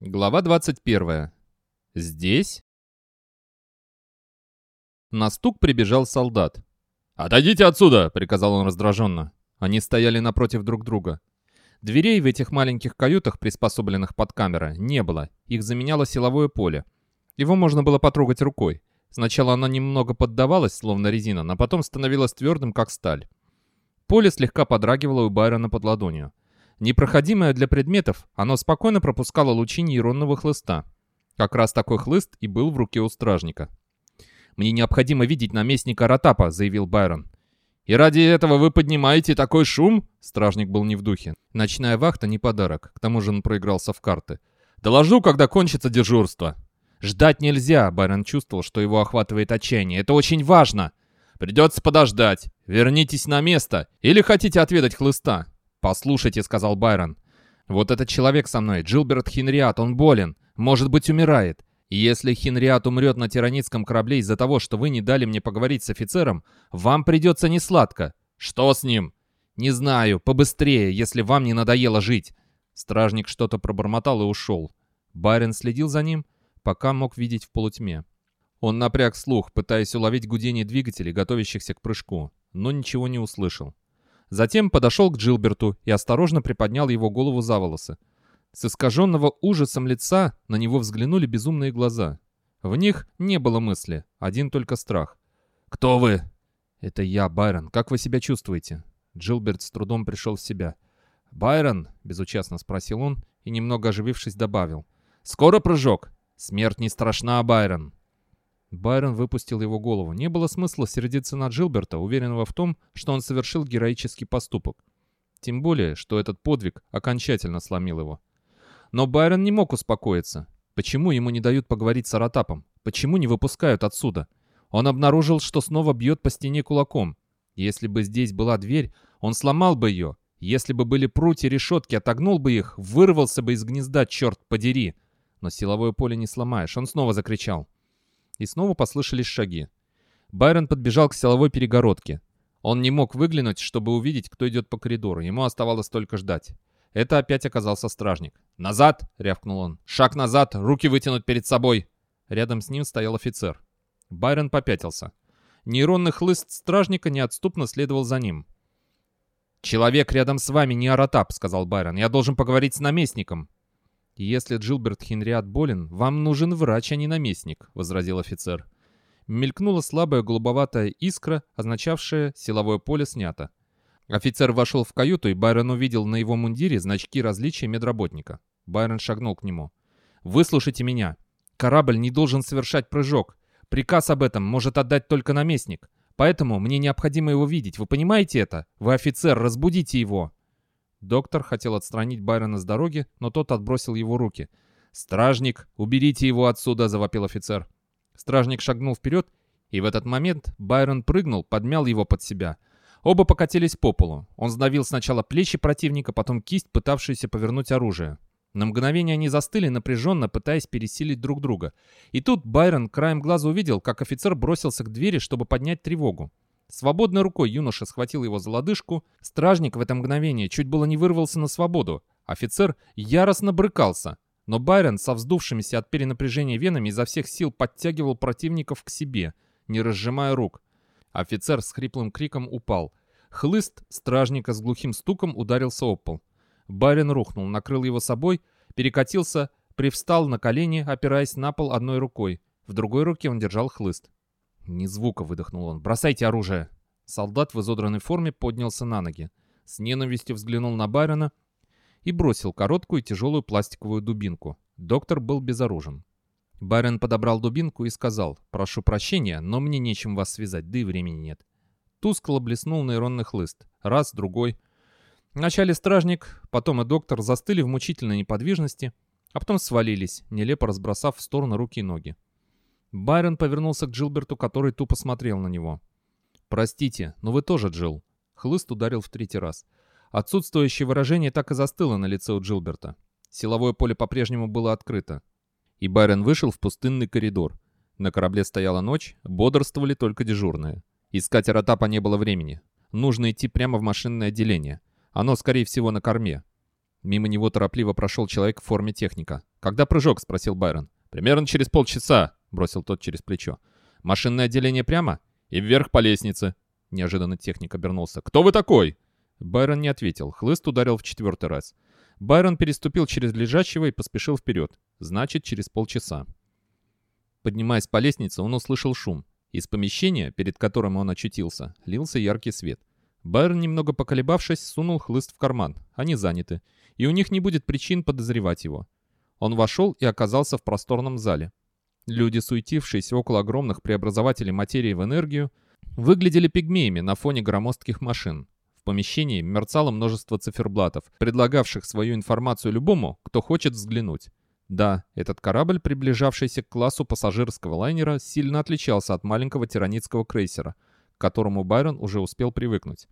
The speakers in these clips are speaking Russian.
Глава 21. Здесь? На стук прибежал солдат. «Отойдите отсюда!» — приказал он раздраженно. Они стояли напротив друг друга. Дверей в этих маленьких каютах, приспособленных под камеры, не было. Их заменяло силовое поле. Его можно было потрогать рукой. Сначала оно немного поддавалось, словно резина, но потом становилось твердым, как сталь. Поле слегка подрагивало у Байрона под ладонью. Непроходимое для предметов, оно спокойно пропускало лучи нейронного хлыста. Как раз такой хлыст и был в руке у стражника. «Мне необходимо видеть наместника Ротапа», — заявил Байрон. «И ради этого вы поднимаете такой шум?» Стражник был не в духе. Ночная вахта не подарок, к тому же он проигрался в карты. «Доложу, когда кончится дежурство». «Ждать нельзя», — Байрон чувствовал, что его охватывает отчаяние. «Это очень важно!» «Придется подождать. Вернитесь на место. Или хотите отведать хлыста?» «Послушайте», — сказал Байрон. «Вот этот человек со мной, Джилберт Хенриат, он болен. Может быть, умирает. Если Хенриат умрет на тиранитском корабле из-за того, что вы не дали мне поговорить с офицером, вам придется несладко. Что с ним? Не знаю, побыстрее, если вам не надоело жить. Стражник что-то пробормотал и ушел. Байрон следил за ним, пока мог видеть в полутьме. Он напряг слух, пытаясь уловить гудение двигателей, готовящихся к прыжку, но ничего не услышал. Затем подошел к Джилберту и осторожно приподнял его голову за волосы. С искаженного ужасом лица на него взглянули безумные глаза. В них не было мысли, один только страх. «Кто вы?» «Это я, Байрон. Как вы себя чувствуете?» Джилберт с трудом пришел в себя. «Байрон?» — безучастно спросил он и, немного оживившись, добавил. «Скоро прыжок? Смерть не страшна, Байрон!» Байрон выпустил его голову. Не было смысла сердиться на Джилберта, уверенного в том, что он совершил героический поступок. Тем более, что этот подвиг окончательно сломил его. Но Байрон не мог успокоиться. Почему ему не дают поговорить с Аратапом? Почему не выпускают отсюда? Он обнаружил, что снова бьет по стене кулаком. Если бы здесь была дверь, он сломал бы ее. Если бы были прутья решетки, отогнул бы их, вырвался бы из гнезда, черт подери. Но силовое поле не сломаешь. Он снова закричал. И снова послышались шаги. Байрон подбежал к силовой перегородке. Он не мог выглянуть, чтобы увидеть, кто идет по коридору. Ему оставалось только ждать. Это опять оказался стражник. «Назад!» — рявкнул он. «Шаг назад! Руки вытянуть перед собой!» Рядом с ним стоял офицер. Байрон попятился. Нейронный хлыст стражника неотступно следовал за ним. «Человек рядом с вами не Аратап», — сказал Байрон. «Я должен поговорить с наместником». «Если Джилберт Хенриат болен, вам нужен врач, а не наместник», — возразил офицер. Мелькнула слабая голубоватая искра, означавшая «силовое поле снято». Офицер вошел в каюту, и Байрон увидел на его мундире значки различия медработника. Байрон шагнул к нему. «Выслушайте меня. Корабль не должен совершать прыжок. Приказ об этом может отдать только наместник. Поэтому мне необходимо его видеть. Вы понимаете это? Вы офицер, разбудите его!» Доктор хотел отстранить Байрона с дороги, но тот отбросил его руки. «Стражник, уберите его отсюда!» — завопил офицер. Стражник шагнул вперед, и в этот момент Байрон прыгнул, подмял его под себя. Оба покатились по полу. Он сдавил сначала плечи противника, потом кисть, пытавшуюся повернуть оружие. На мгновение они застыли, напряженно пытаясь пересилить друг друга. И тут Байрон краем глаза увидел, как офицер бросился к двери, чтобы поднять тревогу. Свободной рукой юноша схватил его за лодыжку. Стражник в это мгновение чуть было не вырвался на свободу. Офицер яростно брыкался. Но Байрон со вздувшимися от перенапряжения венами изо всех сил подтягивал противников к себе, не разжимая рук. Офицер с хриплым криком упал. Хлыст стражника с глухим стуком ударился об пол. Барин рухнул, накрыл его собой, перекатился, привстал на колени, опираясь на пол одной рукой. В другой руке он держал хлыст. «Ни звука!» — выдохнул он. «Бросайте оружие!» Солдат в изодранной форме поднялся на ноги. С ненавистью взглянул на Байрона и бросил короткую тяжелую пластиковую дубинку. Доктор был безоружен. Байрон подобрал дубинку и сказал, «Прошу прощения, но мне нечем вас связать, да и времени нет». Тускло блеснул нейронный хлыст. Раз, другой. Вначале стражник, потом и доктор застыли в мучительной неподвижности, а потом свалились, нелепо разбросав в стороны руки и ноги. Байрон повернулся к Джилберту, который тупо смотрел на него. «Простите, но вы тоже Джилл». Хлыст ударил в третий раз. Отсутствующее выражение так и застыло на лице у Джилберта. Силовое поле по-прежнему было открыто. И Байрон вышел в пустынный коридор. На корабле стояла ночь, бодрствовали только дежурные. Искать Аратапа не было времени. Нужно идти прямо в машинное отделение. Оно, скорее всего, на корме. Мимо него торопливо прошел человек в форме техника. «Когда прыжок?» — спросил Байрон. «Примерно через полчаса», — бросил тот через плечо. «Машинное отделение прямо?» «И вверх по лестнице». Неожиданно техник обернулся. «Кто вы такой?» Байрон не ответил. Хлыст ударил в четвертый раз. Байрон переступил через лежачего и поспешил вперед. Значит, через полчаса. Поднимаясь по лестнице, он услышал шум. Из помещения, перед которым он очутился, лился яркий свет. Байрон, немного поколебавшись, сунул хлыст в карман. Они заняты, и у них не будет причин подозревать его. Он вошел и оказался в просторном зале. Люди, суетившиеся около огромных преобразователей материи в энергию, выглядели пигмеями на фоне громоздких машин. В помещении мерцало множество циферблатов, предлагавших свою информацию любому, кто хочет взглянуть. Да, этот корабль, приближавшийся к классу пассажирского лайнера, сильно отличался от маленького тиранитского крейсера, к которому Байрон уже успел привыкнуть.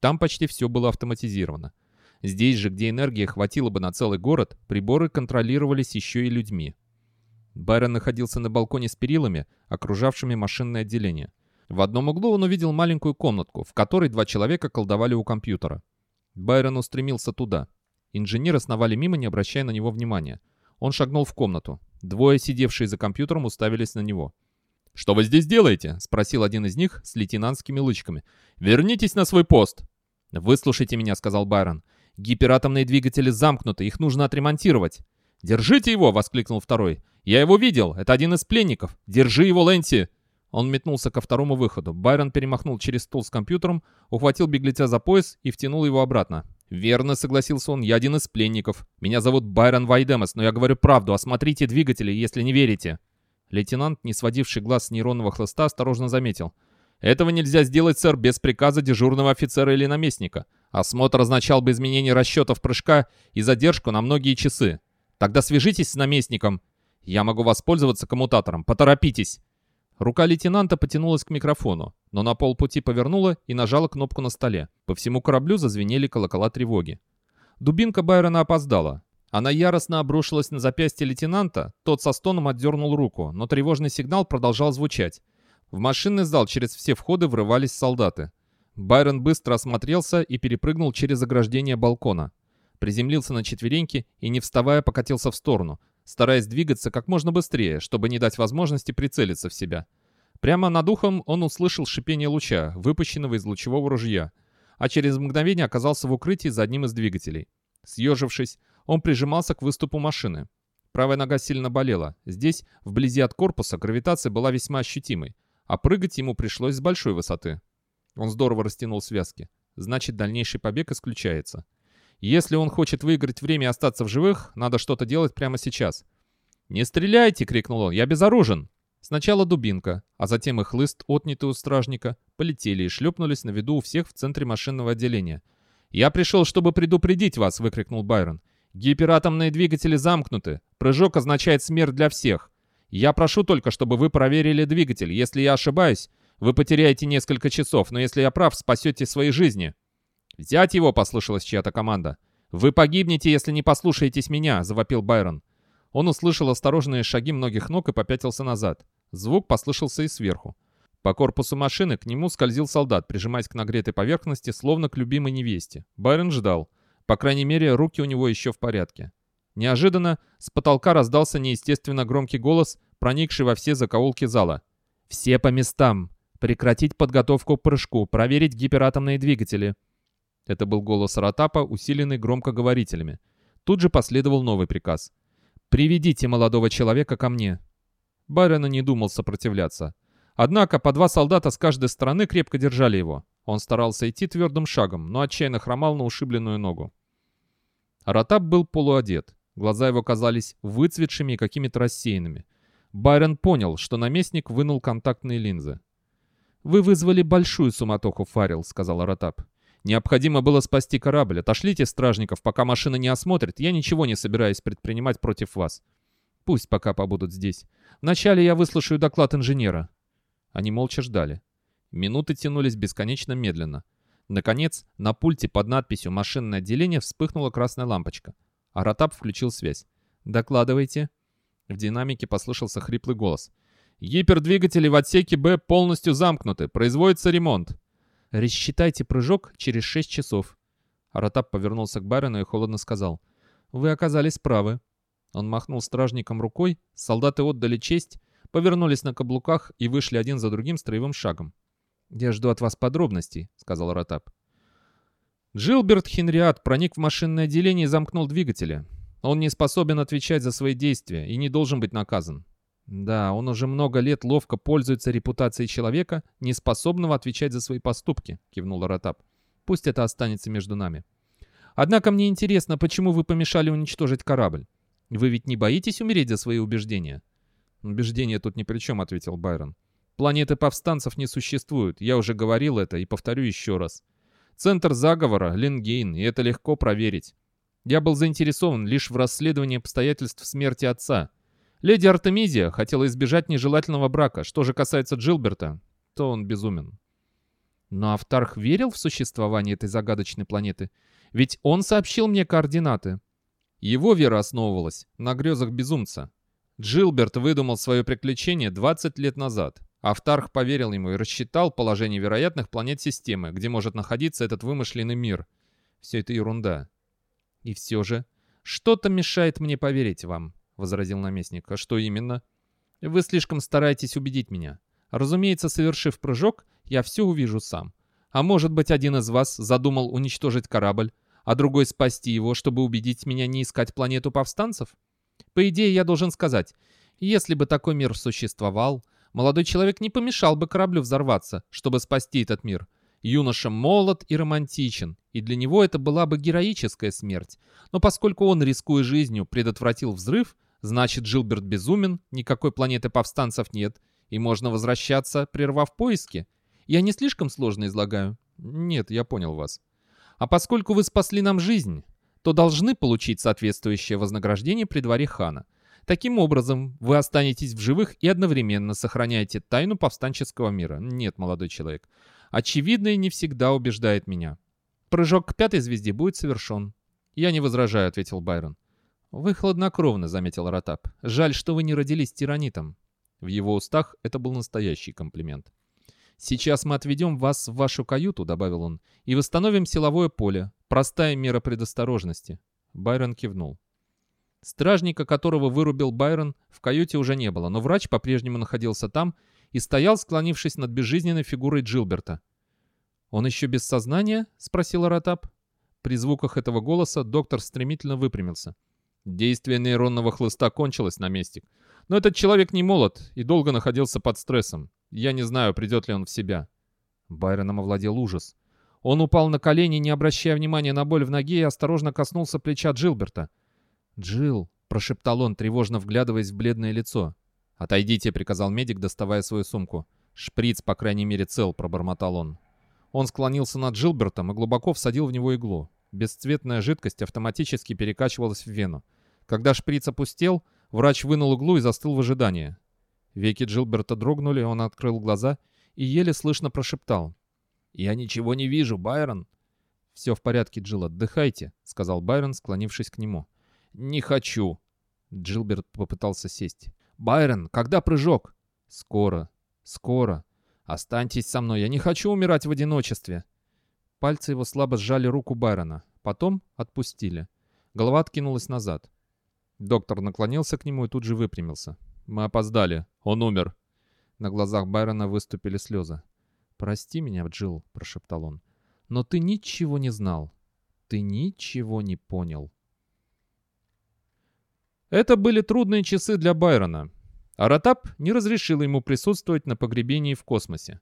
Там почти все было автоматизировано. Здесь же, где энергии хватило бы на целый город, приборы контролировались еще и людьми. Байрон находился на балконе с перилами, окружавшими машинное отделение. В одном углу он увидел маленькую комнатку, в которой два человека колдовали у компьютера. Байрон устремился туда. Инженеры сновали мимо, не обращая на него внимания. Он шагнул в комнату. Двое, сидевшие за компьютером, уставились на него. «Что вы здесь делаете?» — спросил один из них с лейтенантскими лычками. «Вернитесь на свой пост!» «Выслушайте меня», — сказал Байрон. «Гиператомные двигатели замкнуты, их нужно отремонтировать». «Держите его!» — воскликнул второй. «Я его видел, это один из пленников. Держи его, Лэнси!» Он метнулся ко второму выходу. Байрон перемахнул через стол с компьютером, ухватил беглеца за пояс и втянул его обратно. «Верно», — согласился он, — «я один из пленников. Меня зовут Байрон Вайдемос, но я говорю правду. Осмотрите двигатели, если не верите». Лейтенант, не сводивший глаз с нейронного хлыста, осторожно заметил. «Этого нельзя сделать, сэр, без приказа дежурного офицера или наместника. Осмотр означал бы изменение расчетов прыжка и задержку на многие часы. Тогда свяжитесь с наместником. Я могу воспользоваться коммутатором. Поторопитесь!» Рука лейтенанта потянулась к микрофону, но на полпути повернула и нажала кнопку на столе. По всему кораблю зазвенели колокола тревоги. Дубинка Байрона опоздала. Она яростно обрушилась на запястье лейтенанта, тот со стоном отдернул руку, но тревожный сигнал продолжал звучать. В машинный зал через все входы врывались солдаты. Байрон быстро осмотрелся и перепрыгнул через ограждение балкона. Приземлился на четвереньки и, не вставая, покатился в сторону, стараясь двигаться как можно быстрее, чтобы не дать возможности прицелиться в себя. Прямо над ухом он услышал шипение луча, выпущенного из лучевого ружья, а через мгновение оказался в укрытии за одним из двигателей. Съежившись, он прижимался к выступу машины. Правая нога сильно болела. Здесь, вблизи от корпуса, гравитация была весьма ощутимой, а прыгать ему пришлось с большой высоты. Он здорово растянул связки. Значит, дальнейший побег исключается. Если он хочет выиграть время и остаться в живых, надо что-то делать прямо сейчас. «Не стреляйте!» — крикнул он. «Я безоружен!» Сначала дубинка, а затем и хлыст, отнятый у стражника, полетели и шлепнулись на виду у всех в центре машинного отделения. «Я пришел, чтобы предупредить вас!» — выкрикнул Байрон. «Гиператомные двигатели замкнуты. Прыжок означает смерть для всех. Я прошу только, чтобы вы проверили двигатель. Если я ошибаюсь, вы потеряете несколько часов, но если я прав, спасете свои жизни». «Взять его!» — послышалась чья-то команда. «Вы погибнете, если не послушаетесь меня!» — завопил Байрон. Он услышал осторожные шаги многих ног и попятился назад. Звук послышался и сверху. По корпусу машины к нему скользил солдат, прижимаясь к нагретой поверхности, словно к любимой невесте. Байрон ждал. По крайней мере, руки у него еще в порядке. Неожиданно с потолка раздался неестественно громкий голос, проникший во все закоулки зала. «Все по местам! Прекратить подготовку к прыжку, проверить гиператомные двигатели!» Это был голос Ротапа, усиленный громкоговорителями. Тут же последовал новый приказ. «Приведите молодого человека ко мне». Байрона не думал сопротивляться. Однако по два солдата с каждой стороны крепко держали его. Он старался идти твердым шагом, но отчаянно хромал на ушибленную ногу. Ротап был полуодет. Глаза его казались выцветшими и какими-то рассеянными. Байрон понял, что наместник вынул контактные линзы. «Вы вызвали большую суматоху, Фарил», — сказал Ротап. Необходимо было спасти корабль. Отошлите стражников, пока машина не осмотрит. Я ничего не собираюсь предпринимать против вас. Пусть пока побудут здесь. Вначале я выслушаю доклад инженера». Они молча ждали. Минуты тянулись бесконечно медленно. Наконец, на пульте под надписью «Машинное отделение» вспыхнула красная лампочка. Аратап включил связь. «Докладывайте». В динамике послышался хриплый голос. «Гипердвигатели в отсеке Б полностью замкнуты. Производится ремонт». «Рассчитайте прыжок через шесть часов». Аратап повернулся к Байрону и холодно сказал. Вы оказались правы. Он махнул стражникам рукой, солдаты отдали честь, повернулись на каблуках и вышли один за другим строевым шагом. «Я жду от вас подробностей», — сказал Ротап. Джилберт Хенриат проник в машинное отделение и замкнул двигатели. Он не способен отвечать за свои действия и не должен быть наказан. Да, он уже много лет ловко пользуется репутацией человека, не способного отвечать за свои поступки, кивнул Ротап. Пусть это останется между нами. Однако мне интересно, почему вы помешали уничтожить корабль? Вы ведь не боитесь умереть за свои убеждения? Убеждения тут ни при чем, ответил Байрон. Планеты повстанцев не существует, я уже говорил это и повторю еще раз. Центр заговора — Ленгейн, и это легко проверить. Я был заинтересован лишь в расследовании обстоятельств смерти отца. Леди Артемизия хотела избежать нежелательного брака. Что же касается Джилберта, то он безумен. Но Автарх верил в существование этой загадочной планеты. Ведь он сообщил мне координаты. Его вера основывалась на грезах безумца. Джилберт выдумал свое приключение 20 лет назад. Автарх поверил ему и рассчитал положение вероятных планет системы, где может находиться этот вымышленный мир. Все это ерунда. И все же, что-то мешает мне поверить вам возразил наместник. «А что именно?» «Вы слишком стараетесь убедить меня. Разумеется, совершив прыжок, я все увижу сам. А может быть, один из вас задумал уничтожить корабль, а другой спасти его, чтобы убедить меня не искать планету повстанцев? По идее, я должен сказать, если бы такой мир существовал, молодой человек не помешал бы кораблю взорваться, чтобы спасти этот мир. Юноша молод и романтичен, и для него это была бы героическая смерть. Но поскольку он, рискуя жизнью, предотвратил взрыв, Значит, Джилберт безумен, никакой планеты повстанцев нет, и можно возвращаться, прервав поиски. Я не слишком сложно излагаю? Нет, я понял вас. А поскольку вы спасли нам жизнь, то должны получить соответствующее вознаграждение при дворе хана. Таким образом, вы останетесь в живых и одновременно сохраняете тайну повстанческого мира. Нет, молодой человек. Очевидное не всегда убеждает меня. Прыжок к пятой звезде будет совершен. Я не возражаю, ответил Байрон. «Вы хладнокровно», — заметил Ротап. «Жаль, что вы не родились тиранитом». В его устах это был настоящий комплимент. «Сейчас мы отведем вас в вашу каюту», — добавил он, — «и восстановим силовое поле. Простая мера предосторожности». Байрон кивнул. Стражника, которого вырубил Байрон, в каюте уже не было, но врач по-прежнему находился там и стоял, склонившись над безжизненной фигурой Джилберта. «Он еще без сознания?» — спросил Ротап. При звуках этого голоса доктор стремительно выпрямился. Действие нейронного хлыста кончилось, наместник. Но этот человек не молод и долго находился под стрессом. Я не знаю, придет ли он в себя. Байроном овладел ужас. Он упал на колени, не обращая внимания на боль в ноге, и осторожно коснулся плеча Джилберта. «Джилл», — прошептал он, тревожно вглядываясь в бледное лицо. «Отойдите», — приказал медик, доставая свою сумку. «Шприц, по крайней мере, цел», — пробормотал он. Он склонился над Джилбертом и глубоко всадил в него иглу. Бесцветная жидкость автоматически перекачивалась в вену. Когда шприц опустел, врач вынул иглу и застыл в ожидании. Веки Джилберта дрогнули, он открыл глаза и еле слышно прошептал. «Я ничего не вижу, Байрон!» «Все в порядке, Джилл, отдыхайте», — сказал Байрон, склонившись к нему. «Не хочу». Джилберт попытался сесть. «Байрон, когда прыжок?» «Скоро, скоро. Останьтесь со мной, я не хочу умирать в одиночестве». Пальцы его слабо сжали руку Байрона, потом отпустили. Голова откинулась назад. Доктор наклонился к нему и тут же выпрямился. «Мы опоздали. Он умер». На глазах Байрона выступили слезы. «Прости меня, Джилл», — прошептал он. «Но ты ничего не знал. Ты ничего не понял». Это были трудные часы для Байрона. Аратап не разрешил ему присутствовать на погребении в космосе.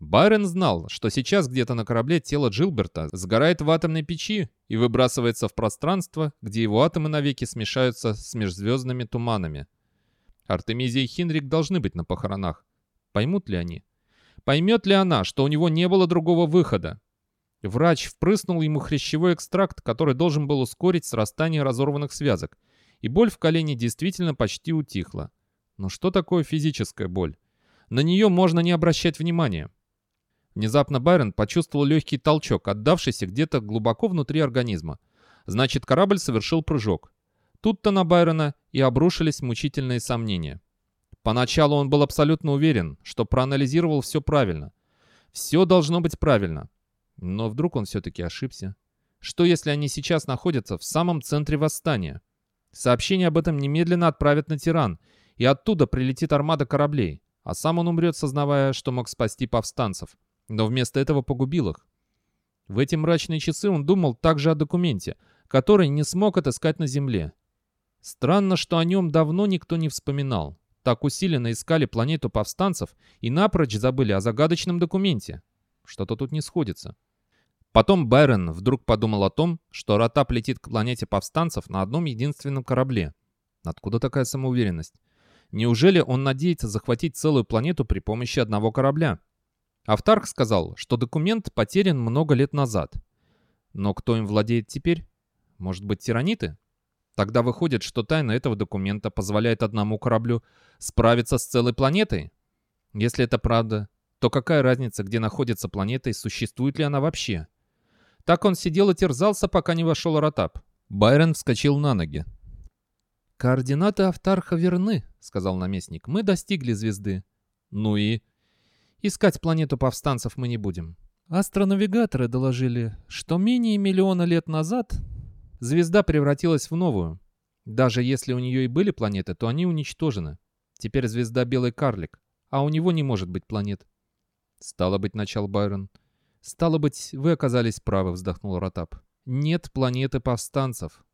Байрон знал, что сейчас где-то на корабле тело Джилберта сгорает в атомной печи и выбрасывается в пространство, где его атомы навеки смешаются с межзвездными туманами. Артемизия и Хинрик должны быть на похоронах. Поймут ли они? Поймет ли она, что у него не было другого выхода? Врач впрыснул ему хрящевой экстракт, который должен был ускорить срастание разорванных связок, и боль в колене действительно почти утихла. Но что такое физическая боль? На нее можно не обращать внимания. Внезапно Байрон почувствовал легкий толчок, отдавшийся где-то глубоко внутри организма. Значит, корабль совершил прыжок. Тут-то на Байрона и обрушились мучительные сомнения. Поначалу он был абсолютно уверен, что проанализировал все правильно. Все должно быть правильно. Но вдруг он все-таки ошибся. Что если они сейчас находятся в самом центре восстания? Сообщение об этом немедленно отправят на Тиран, и оттуда прилетит армада кораблей, а сам он умрет, сознавая, что мог спасти повстанцев, но вместо этого погубил их. В эти мрачные часы он думал также о документе, который не смог отыскать на Земле. Странно, что о нем давно никто не вспоминал. Так усиленно искали планету повстанцев и напрочь забыли о загадочном документе. Что-то тут не сходится. Потом Байрон вдруг подумал о том, что Ротап летит к планете повстанцев на одном единственном корабле. Откуда такая самоуверенность? Неужели он надеется захватить целую планету при помощи одного корабля? Автарх сказал, что документ потерян много лет назад. Но кто им владеет теперь? Может быть, тираниты? Тогда выходит, что тайна этого документа позволяет одному кораблю справиться с целой планетой? Если это правда, то какая разница, где находится планета и существует ли она вообще? Так он сидел и терзался, пока не вошел Ротап. Байрон вскочил на ноги. «Координаты Автарха верны», — сказал наместник. «Мы достигли звезды». «Ну и?» «Искать планету повстанцев мы не будем». Астронавигаторы доложили, что менее миллиона лет назад звезда превратилась в новую. Даже если у нее и были планеты, то они уничтожены. Теперь звезда Белый Карлик, а у него не может быть планет. Стало быть, начал Байрон. «Стало быть, вы оказались правы», — вздохнул Ротап. «Нет планеты повстанцев.